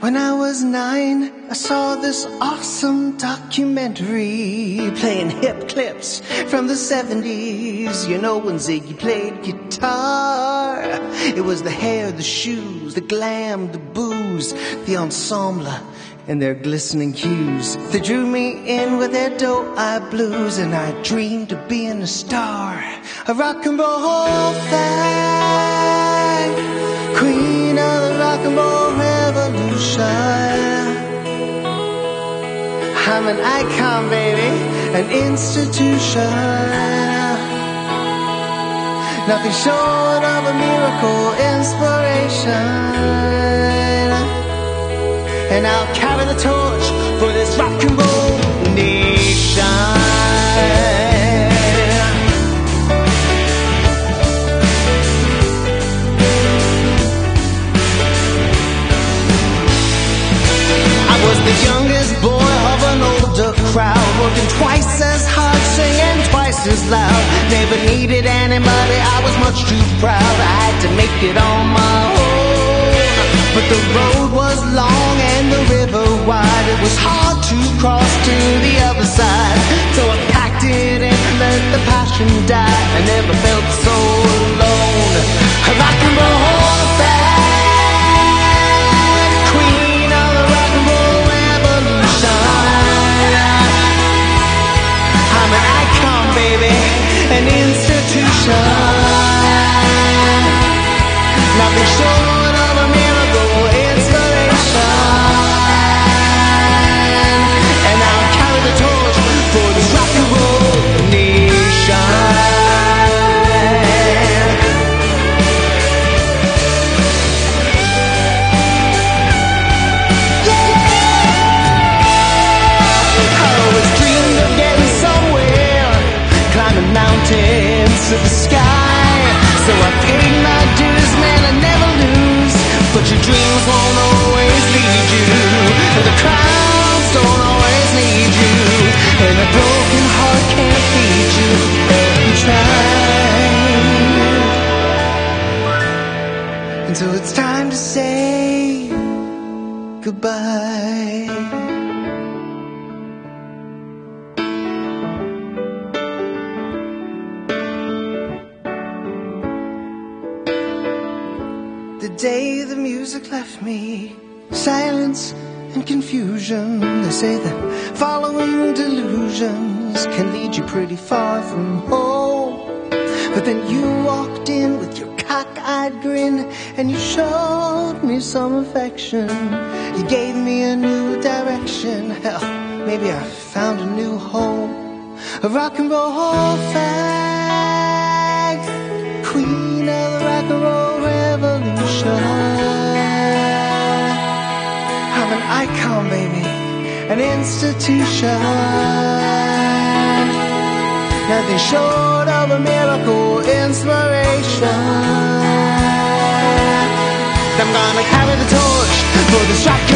When I was nine, I saw this awesome documentary playing hip clips from the 70s. You know, when Ziggy played guitar, it was the hair, the shoes, the glam, the booze, the ensemble, and their glistening hues They drew me in with their doe-eye blues, and I dreamed of being a star, a rock and roll flag, queen of the rock and roll I'm an icon, baby, an institution. Nothing short of a miracle inspiration. And I'll working twice as hard, singing twice as loud. Never needed anybody, I was much too proud. I had to make it on my own. But the road was long and the river wide. It was hard to cross to the other side. So I packed it in, let the passion die. I never felt so alone. Rock and roll institution. Nothing short to the sky. So I paid my dues, man, I never lose. But your dreams won't always lead you, and the crowds don't always need you, and a broken heart can't feed you. And so it's time to say goodbye. The day the music left me, silence and confusion. They say that following delusions can lead you pretty far from home. But then you walked in with your cockeyed grin and you showed me some affection. You gave me a new direction. Hell, maybe I found a new home. A rock and roll flag, Icon, baby, an institution. Nothing short of a miracle inspiration. I'm gonna carry the torch for and roll